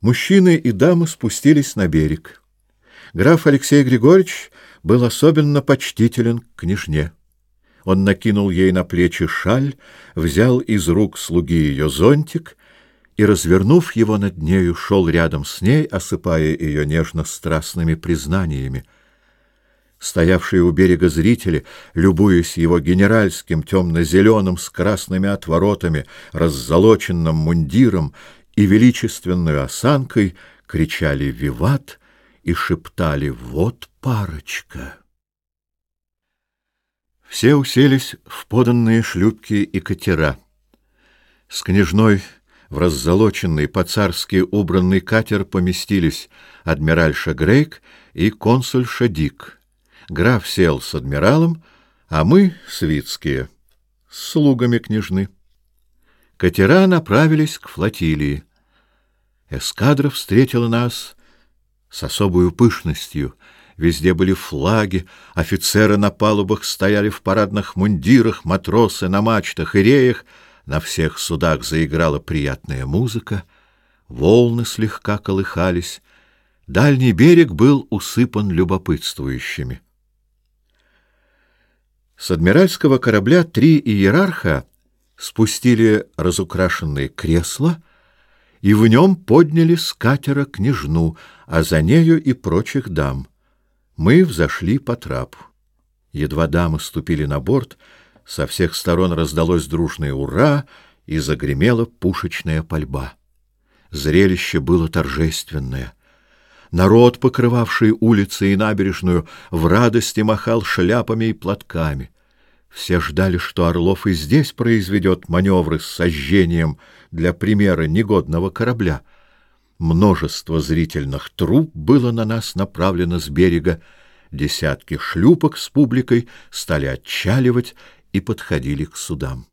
Мужчины и дамы спустились на берег. Граф Алексей Григорьевич был особенно почтителен к княжне. Он накинул ей на плечи шаль, взял из рук слуги ее зонтик и, развернув его над нею, шел рядом с ней, осыпая ее нежно-страстными признаниями. Стоявшие у берега зрители, любуясь его генеральским темно-зеленым с красными отворотами, раззолоченным мундиром, и величественной осанкой кричали «Виват!» и шептали «Вот парочка!». Все уселись в поданные шлюпки и катера. С княжной в раззолоченный, по-царски убранный катер поместились адмиральша Грейк и консуль Шадик. Граф сел с адмиралом, а мы — свитские, с слугами княжны. Катера направились к флотилии эскадра встретила нас с особой пышностью. Везде были флаги, офицеры на палубах стояли в парадных мундирах, матросы на мачтах и реях, на всех судах заиграла приятная музыка, волны слегка колыхались, дальний берег был усыпан любопытствующими. С адмиральского корабля три иерарха спустили разукрашенные кресла — и в нем подняли с катера княжну, а за нею и прочих дам. Мы взошли по трапу. Едва дамы ступили на борт, со всех сторон раздалось дружное «Ура!» и загремела пушечная пальба. Зрелище было торжественное. Народ, покрывавший улицы и набережную, в радости махал шляпами и платками — все ждали, что Орлов и здесь произведет маневры с сожжением для примера негодного корабля. Множество зрительных труб было на нас направлено с берега, десятки шлюпок с публикой стали отчаливать и подходили к судам.